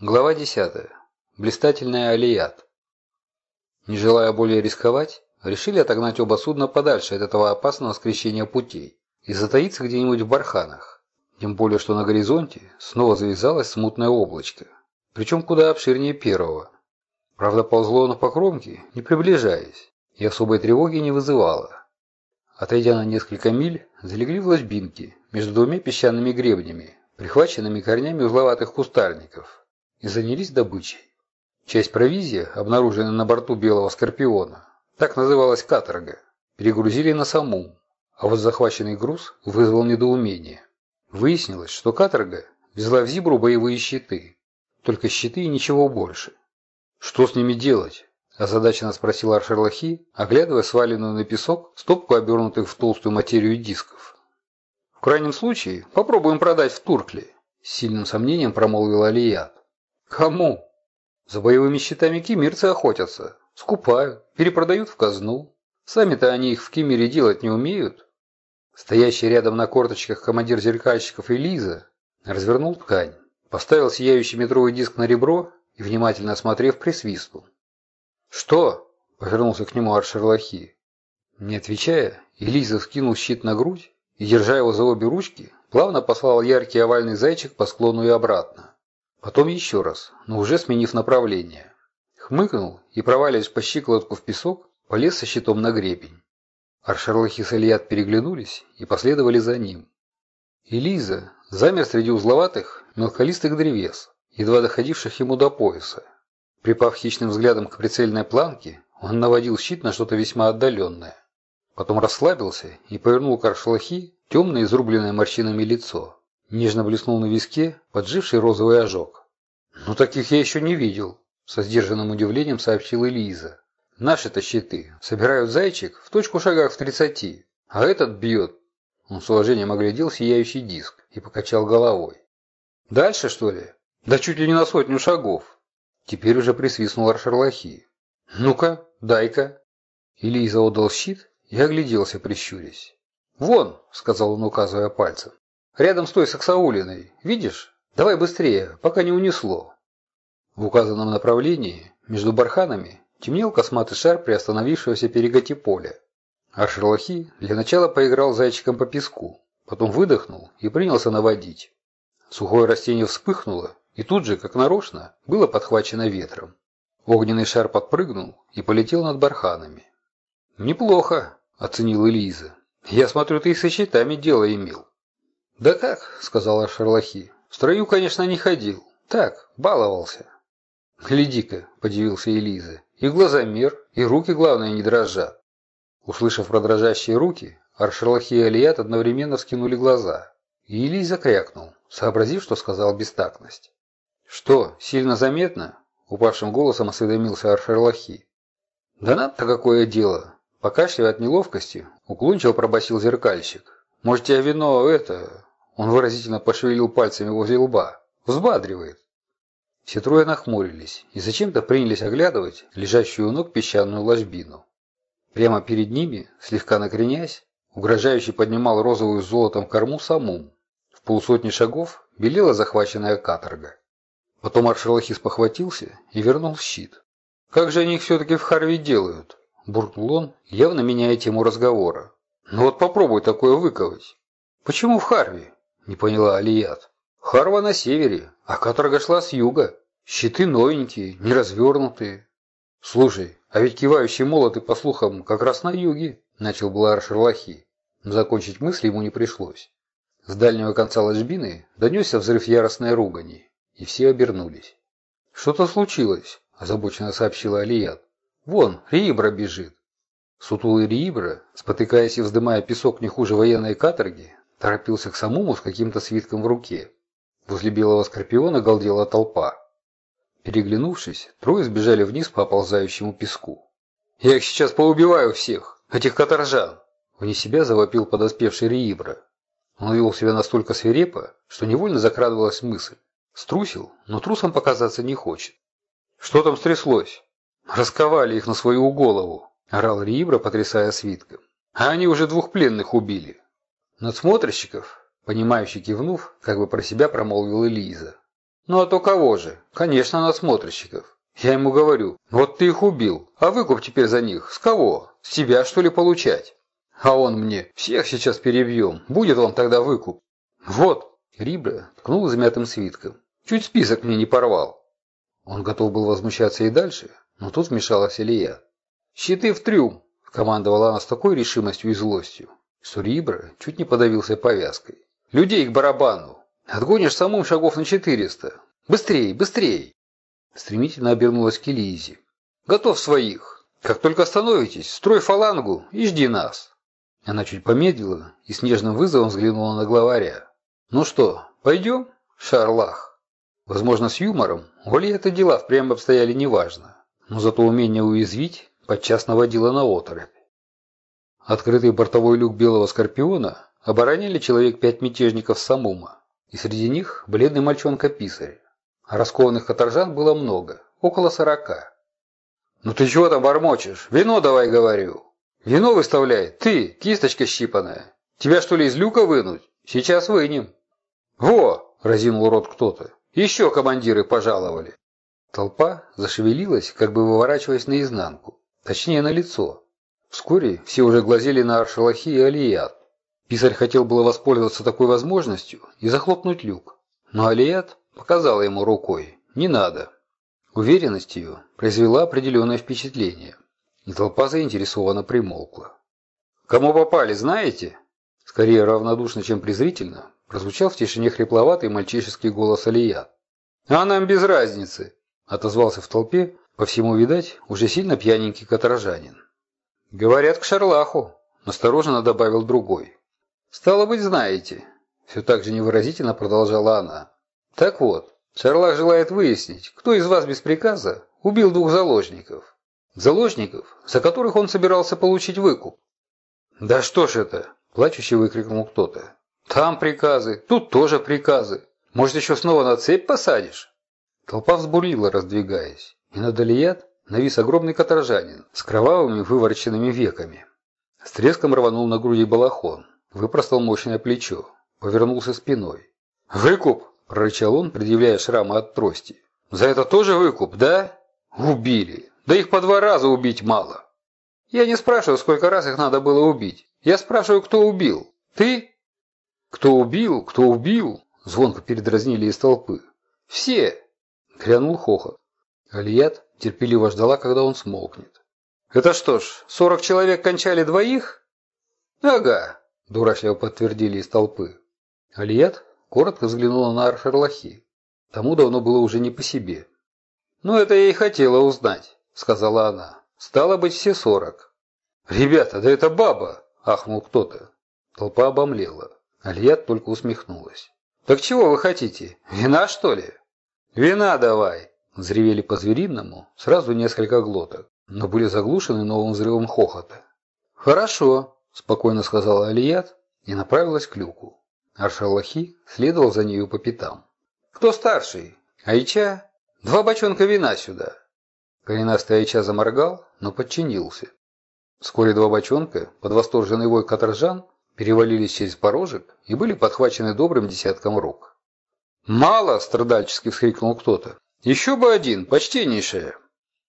Глава 10. Блистательный алият. Не желая более рисковать, решили отогнать оба судна подальше от этого опасного скрещения путей и затаиться где-нибудь в барханах. Тем более, что на горизонте снова завязалось смутное облачко, причем куда обширнее первого. Правда, ползло оно по кромке, не приближаясь, и особой тревоги не вызывало. Отойдя на несколько миль, залегли в ложбинке между двумя песчаными гребнями, прихваченными корнями узловатых кустарников и занялись добычей. Часть провизии, обнаруженной на борту белого скорпиона, так называлась каторга, перегрузили на саму, а вот захваченный груз вызвал недоумение. Выяснилось, что каторга везла в Зибру боевые щиты, только щиты и ничего больше. Что с ними делать? озадаченно спросил Аршерлахи, оглядывая сваленную на песок стопку обернутых в толстую материю дисков. В крайнем случае попробуем продать в Туркле, с сильным сомнением промолвил Алият. Кому? За боевыми щитами кемирцы охотятся. Скупают, перепродают в казну. Сами-то они их в Кемере делать не умеют. Стоящий рядом на корточках командир зеркальщиков Элиза развернул ткань, поставил сияющий метровый диск на ребро и, внимательно осмотрев, присвистнул. «Что?» – повернулся к нему Аршерлахи. Не отвечая, Элиза скинул щит на грудь и, держа его за обе ручки, плавно послал яркий овальный зайчик по склону и обратно. Потом еще раз, но уже сменив направление. Хмыкнул и, проваливаясь по щиколотку в песок, полез со щитом на гребень. Аршерлах и Сальят переглянулись и последовали за ним. И Лиза замер среди узловатых, мелколистых древес, едва доходивших ему до пояса. Припав хищным взглядом к прицельной планке, он наводил щит на что-то весьма отдаленное. Потом расслабился и повернул к Аршалахи темное изрубленное морщинами лицо. Нежно блеснул на виске подживший розовый ожог. «Ну таких я еще не видел», – со сдержанным удивлением сообщила Лиза. «Наши-то щиты собирают зайчик в точку шагах в тридцати, а этот бьет». Он с уважением оглядел сияющий диск и покачал головой. «Дальше, что ли? Да чуть ли не на сотню шагов». Теперь уже присвистнул Аршерлахи. «Ну-ка, дай-ка». И Лиза отдал щит и огляделся, прищурясь. «Вон», — сказал он, указывая пальцем. Рядом с той Саксаулиной. Видишь? Давай быстрее, пока не унесло. В указанном направлении, между барханами, темнел косматый шар приостановившегося переготи поля. Аршерлахи для начала поиграл зайчиком по песку, потом выдохнул и принялся наводить. Сухое растение вспыхнуло, и тут же, как нарочно, было подхвачено ветром. Огненный шар подпрыгнул и полетел над барханами. «Неплохо», — оценил Элиза. «Я смотрю, ты и со щитами дело имел». «Да как?» – сказала Шерлахи. «В строю, конечно, не ходил. Так, баловался». «Гляди-ка», – подивился Элиза. «И глазомер, и руки, главное, не дрожат». Услышав про дрожащие руки, Аршерлахи и Алият одновременно вскинули глаза. И Элиза крякнул, сообразив, что сказал бестактность. «Что, сильно заметно?» – упавшим голосом осведомился Аршерлахи. «Да нам-то какое дело?» Покашливая от неловкости, уклончиво пробасил зеркальщик. Может, я вино это...» Он выразительно пошевелил пальцами возле лба. «Взбадривает». Все трое нахмурились и зачем-то принялись оглядывать лежащую у ног песчаную ложбину. Прямо перед ними, слегка накренясь, угрожающе поднимал розовую золотом корму самум. В полусотни шагов белела захваченная каторга. Потом Аршалахис похватился и вернул щит. «Как же они их все-таки в Харви делают?» – буркнул он, явно меняя тему разговора. Ну вот попробуй такое выковать. Почему в Харви? Не поняла Алият. Харва на севере, а каторга шла с юга. Щиты новенькие, не развернутые. Слушай, а ведь кивающие молоты, по слухам, как раз на юге, начал Блар Шерлахи. Но закончить мысли ему не пришлось. С дальнего конца ложбины донесся взрыв яростной ругани, и все обернулись. «Что-то случилось», – озабоченно сообщила Алият. «Вон, Риибра бежит. Сутулый Риибра, спотыкаясь и вздымая песок не хуже военной каторги, торопился к самому с каким-то свитком в руке. Возле белого скорпиона галдела толпа. Переглянувшись, трое сбежали вниз по оползающему песку. «Я их сейчас поубиваю всех, этих каторжан!» Вне себя завопил подоспевший Риибра. Он вел себя настолько свирепо, что невольно закрадывалась мысль. Струсил, но трусом показаться не хочет. «Что там стряслось?» «Расковали их на свою голову!» – орал Риибра, потрясая свитком. «А они уже двух пленных убили». Надсмотрщиков, понимающе кивнув, как бы про себя промолвила Лиза. Ну а то кого же? Конечно, насмотрщиков. Я ему говорю, вот ты их убил, а выкуп теперь за них с кого? С тебя что ли получать? А он мне, всех сейчас перебьем, будет вам тогда выкуп. Вот, Рибра ткнул измятым свитком. Чуть список мне не порвал. Он готов был возмущаться и дальше, но тут вмешалась Илья. «Щиты в трюм!» – командовала она с такой решимостью и злостью, что Рибра чуть не подавился повязкой. «Людей к барабану! Отгонишь самым шагов на четыреста! Быстрей, быстрей!» Стремительно обернулась к Элизе. «Готов своих! Как только остановитесь, строй фалангу и жди нас!» Она чуть помедлила и с нежным вызовом взглянула на главаря. «Ну что, пойдем, Шарлах?» Возможно, с юмором, у это дела впрямь обстояли неважно, но зато умение уязвить подчас наводило на оторопь. Открытый бортовой люк белого скорпиона обороняли человек пять мятежников Самума, и среди них бледный мальчонка-писарь. А раскованных каторжан было много, около сорока. «Ну ты чего там бормочешь? Вино давай, говорю!» «Вино выставляй! Ты, кисточка щипаная! Тебя что ли из люка вынуть? Сейчас вынем!» «Во!» – разинул рот кто-то. Еще командиры пожаловали. Толпа зашевелилась, как бы выворачиваясь наизнанку, точнее на лицо. Вскоре все уже глазели на Аршалахи и Алият. Писарь хотел было воспользоваться такой возможностью и захлопнуть люк, но Алият показала ему рукой «не надо». Уверенность ее произвела определенное впечатление, и толпа заинтересованно примолкла. «Кому попали, знаете?» Скорее равнодушно, чем презрительно, прозвучал в тишине хрипловатый мальчишеский голос Алия. «А нам без разницы!» – отозвался в толпе, по всему видать, уже сильно пьяненький каторжанин. «Говорят, к Шарлаху», – настороженно добавил другой. «Стало быть, знаете», – все так же невыразительно продолжала она. «Так вот, Шарлах желает выяснить, кто из вас без приказа убил двух заложников. Заложников, за которых он собирался получить выкуп». «Да что ж это!» – плачуще выкрикнул кто-то. Там приказы, тут тоже приказы. Может, еще снова на цепь посадишь?» Толпа взбурлила, раздвигаясь, и над Алият навис огромный каторжанин с кровавыми вывороченными веками. С треском рванул на груди балахон, выпростал мощное плечо, повернулся спиной. «Выкуп!» – прорычал он, предъявляя шрамы от трости. «За это тоже выкуп, да? Убили! Да их по два раза убить мало!» «Я не спрашиваю, сколько раз их надо было убить. Я спрашиваю, кто убил. Ты «Кто убил? Кто убил?» – звонко передразнили из толпы. «Все!» – грянул хохот. Алият терпеливо ждала, когда он смолкнет. «Это что ж, сорок человек кончали двоих?» «Ага», – дурашливо подтвердили из толпы. Алият коротко взглянула на Аршерлахи. Тому давно было уже не по себе. «Ну, это я и хотела узнать», – сказала она. «Стало быть, все сорок». «Ребята, да это баба!» – ахнул кто-то. Толпа обомлела. Альят только усмехнулась. «Так чего вы хотите? Вина, что ли?» «Вина давай!» Взревели по-звериному сразу несколько глоток, но были заглушены новым взрывом хохота. «Хорошо», – спокойно сказала Алият и направилась к люку. Аршалахи следовал за нею по пятам. «Кто старший? Айча? Два бочонка вина сюда!» Коренастый Айча заморгал, но подчинился. Вскоре два бочонка, под восторженный вой каторжан, перевалились через порожек и были подхвачены добрым десятком рук. «Мало!» – страдальчески вскрикнул кто-то. «Еще бы один, почтеннейшая!»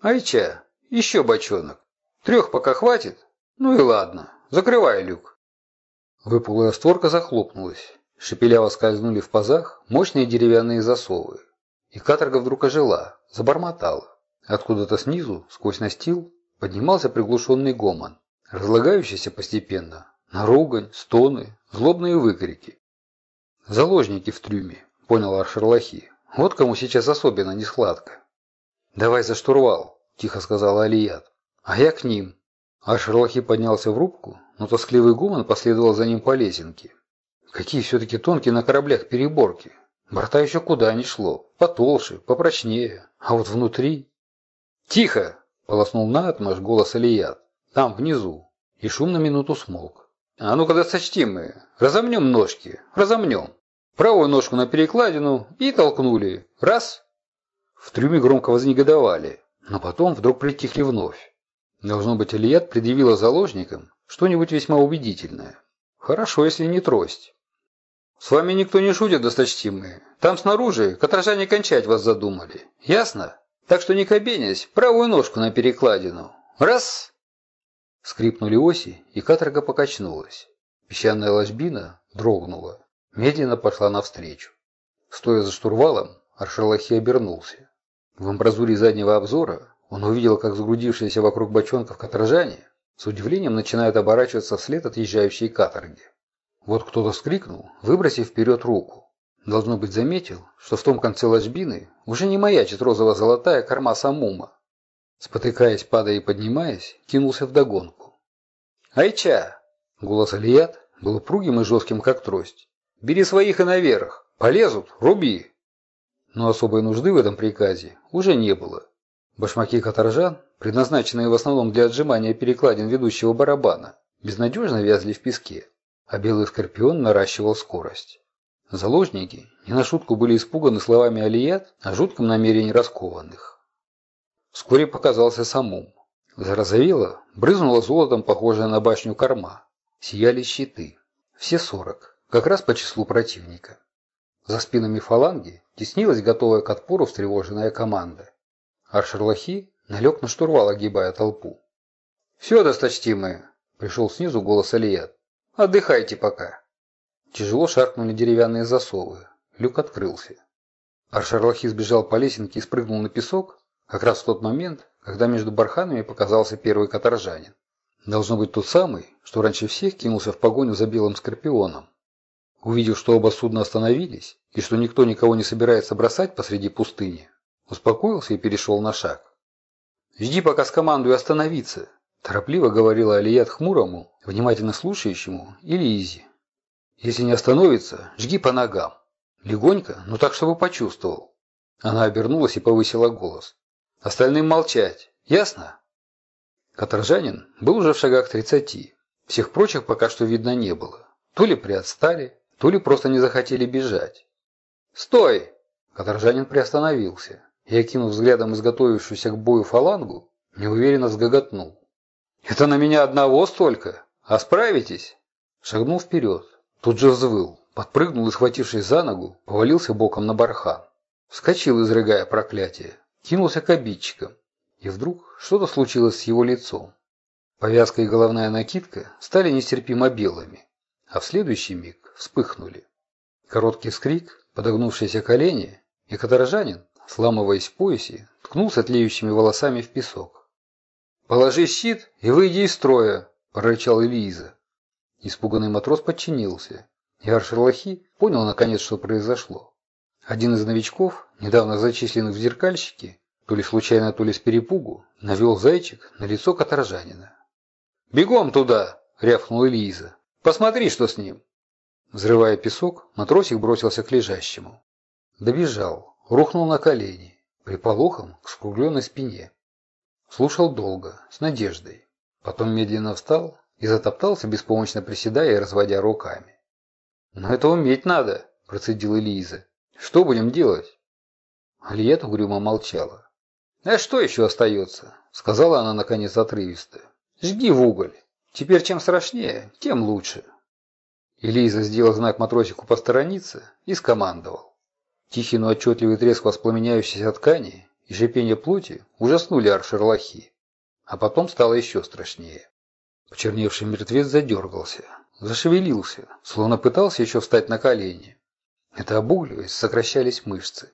«Айча, еще бочонок. Трех пока хватит? Ну и ладно, закрывай люк». Выпуклая створка захлопнулась. Шепеляво скользнули в пазах мощные деревянные засовы. И каторга вдруг ожила, забормотала. Откуда-то снизу, сквозь настил, поднимался приглушенный гомон, разлагающийся постепенно на ругань, стоны, злобные выкрики. Заложники в трюме, понял Аршерлахи. Вот кому сейчас особенно не сладко. Давай за штурвал, тихо сказала Алият. А я к ним. Аршерлахи поднялся в рубку, но тоскливый гуман последовал за ним по лесенке. Какие все-таки тонкие на кораблях переборки. Борта еще куда ни шло. Потолще, попрочнее. А вот внутри... «Тихо!» – полоснул наотмашь голос Алият. «Там, внизу». И шум на минуту смолк. А ну когда сочтим мы, разомнем ножки, разомнем. Правую ножку на перекладину и толкнули. Раз. В трюме громко вознегодовали, но потом вдруг притихли вновь. Должно быть, Ильят предъявила заложникам что-нибудь весьма убедительное. Хорошо, если не трость. «С вами никто не шутит, досточтимые. Там снаружи каторжане кончать вас задумали. Ясно? Так что не кабенясь, правую ножку на перекладину. Раз!» Скрипнули оси, и каторга покачнулась. Песчаная ложбина дрогнула, медленно пошла навстречу. Стоя за штурвалом, Аршалахи обернулся. В амбразуре заднего обзора он увидел, как сгрудившиеся вокруг бочонков каторжане с удивлением начинают оборачиваться вслед отъезжающей каторги. Вот кто-то вскрикнул, выбросив вперед руку. Должно быть, заметил, что в том конце ложбины уже не маячит розово-золотая корма самума. Спотыкаясь, падая и поднимаясь, кинулся вдогонку. «Айча!» Голос Алият был упругим и жестким, как трость. «Бери своих и наверх! Полезут! Руби!» Но особой нужды в этом приказе уже не было. Башмаки каторжан, предназначенные в основном для отжимания перекладин ведущего барабана, безнадежно вязли в песке а белый скорпион наращивал скорость. Заложники не на шутку были испуганы словами Алият о жутком намерении раскованных. Вскоре показался самум. Зарозовело, брызнуло золотом, похожее на башню корма. Сияли щиты. Все сорок, как раз по числу противника. За спинами фаланги теснилась готовая к отпору встревоженная команда. Аршерлахи налег на штурвал, огибая толпу. «Все, досточтимые!» – пришел снизу голос Алият. Отдыхайте пока. Тяжело шаркнули деревянные засовы. Люк открылся. Аршарлахи сбежал по лесенке и спрыгнул на песок, как раз в тот момент, когда между барханами показался первый каторжанин. Должно быть тот самый, что раньше всех кинулся в погоню за белым скорпионом. Увидев, что оба судна остановились, и что никто никого не собирается бросать посреди пустыни, успокоился и перешел на шаг. «Жди, пока скомандую остановиться», Торопливо говорила Алият хмурому, внимательно слушающему, или Изи. «Если не остановится, жги по ногам. Легонько, но так, чтобы почувствовал». Она обернулась и повысила голос. «Остальным молчать. Ясно?» Каторжанин был уже в шагах тридцати. Всех прочих пока что видно не было. То ли приотстали, то ли просто не захотели бежать. «Стой!» Каторжанин приостановился и, окинув взглядом изготовившуюся к бою фалангу, неуверенно взгоготнул. «Это на меня одного столько? А справитесь?» Шагнул вперед. Тут же взвыл. Подпрыгнул и, схватившись за ногу, повалился боком на бархан. Вскочил, изрыгая проклятие. Кинулся к обидчикам. И вдруг что-то случилось с его лицом. Повязка и головная накидка стали нестерпимо белыми, а в следующий миг вспыхнули. Короткий скрик, подогнувшиеся колени, и каторжанин, сламываясь в поясе, ткнулся тлеющими волосами в песок. «Положи щит и выйди из строя!» – прорычал Элиза. Испуганный матрос подчинился. И Аршерлахи понял наконец, что произошло. Один из новичков, недавно зачисленных в зеркальщики, то ли случайно, то ли с перепугу, навел зайчик на лицо каторжанина. «Бегом туда!» – рявкнул Элиза. «Посмотри, что с ним!» Взрывая песок, матросик бросился к лежащему. Добежал, рухнул на колени, приполохом к скругленной спине. Слушал долго, с надеждой. Потом медленно встал и затоптался, беспомощно приседая и разводя руками. «Но это уметь надо», – процедила Лиза. «Что будем делать?» Алиет угрюмо молчала. «А что еще остается?» – сказала она наконец отрывисто. «Жги в уголь. Теперь чем страшнее, тем лучше». Элиза сделал знак матросику посторониться и скомандовал. Тихий, но отчетливый треск воспламеняющейся ткани и шипение плоти ужаснули аршерлахи. А потом стало еще страшнее. Почерневший мертвец задергался, зашевелился, словно пытался еще встать на колени. Это обугливаясь, сокращались мышцы.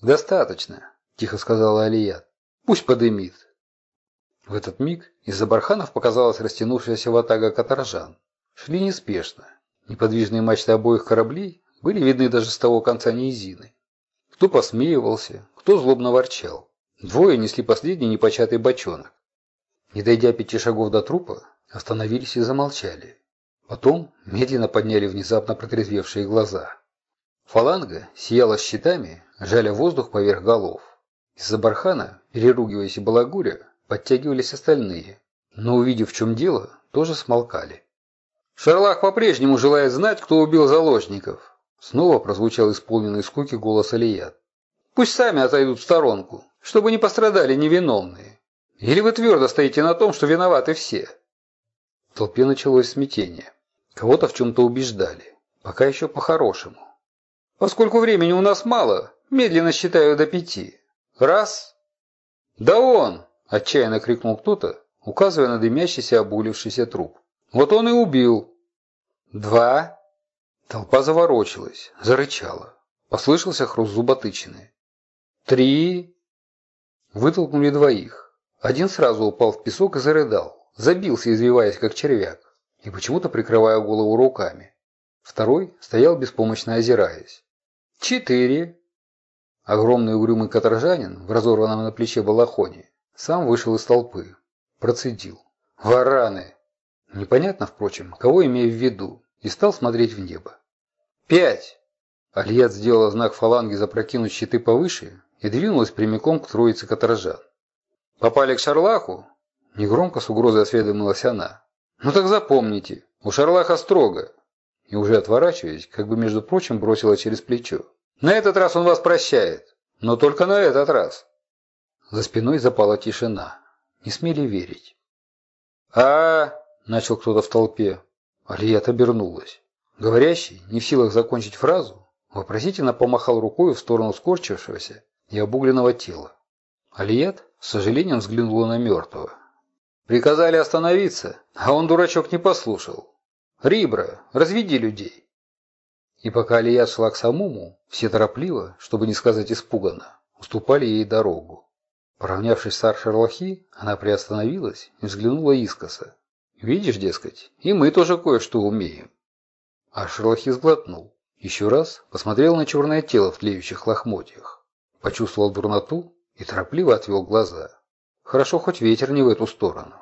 «Достаточно», – тихо сказала Алият. «Пусть подымит». В этот миг из-за барханов показалась растянувшаяся ватага каторжан. Шли неспешно. Неподвижные мачты обоих кораблей были видны даже с того конца низины. Кто посмеивался, кто злобно ворчал. Двое несли последний непочатый бочонок. Не дойдя пяти шагов до трупа, остановились и замолчали. Потом медленно подняли внезапно протрезвевшие глаза. Фаланга сияла щитами, жаля воздух поверх голов. Из-за бархана, переругиваясь и балагуря, подтягивались остальные, но, увидев, в чем дело, тоже смолкали. «Шарлах по-прежнему желает знать, кто убил заложников», Снова прозвучал исполненный скуки голос Алият. «Пусть сами отойдут в сторонку, чтобы не пострадали невиновные. Или вы твердо стоите на том, что виноваты все?» В толпе началось смятение. Кого-то в чем-то убеждали. Пока еще по-хорошему. Поскольку времени у нас мало, медленно считаю до пяти. Раз. Да он! Отчаянно крикнул кто-то, указывая на дымящийся обуглившийся труп. Вот он и убил. Два. Толпа заворочилась, зарычала. Послышался хруст зуботычины. Три. Вытолкнули двоих. Один сразу упал в песок и зарыдал. Забился, извиваясь, как червяк, и почему-то прикрывая голову руками. Второй стоял беспомощно озираясь. Четыре. Огромный угрюмый каторжанин в разорванном на плече балахоне сам вышел из толпы. Процедил. Вараны! Непонятно, впрочем, кого имея в виду, и стал смотреть в небо. Пять! Альят сделала знак фаланги запрокинуть щиты повыше и двинулась прямиком к троице каторжан. «Попали к Шарлаху?» Негромко с угрозой осведомилась она. «Ну так запомните, у Шарлаха строго». И уже отворачиваясь, как бы между прочим, бросила через плечо. «На этот раз он вас прощает, но только на этот раз». За спиной запала тишина. Не смели верить. а, начал кто-то в толпе. Алият обернулась. Говорящий, не в силах закончить фразу, вопросительно помахал рукой в сторону скорчившегося и обугленного тела. Алият с сожалением взглянула на мертвого. Приказали остановиться, а он, дурачок, не послушал. Рибра, разведи людей. И пока Алият шла к самому, все торопливо, чтобы не сказать испуганно, уступали ей дорогу. Поравнявшись с Аршерлахи, она приостановилась и взглянула искоса. «Видишь, дескать, и мы тоже кое-что умеем». Аршерлахи сглотнул. Еще раз посмотрел на черное тело в тлеющих лохмотьях. Почувствовал дурноту и торопливо отвел глаза. Хорошо, хоть ветер не в эту сторону.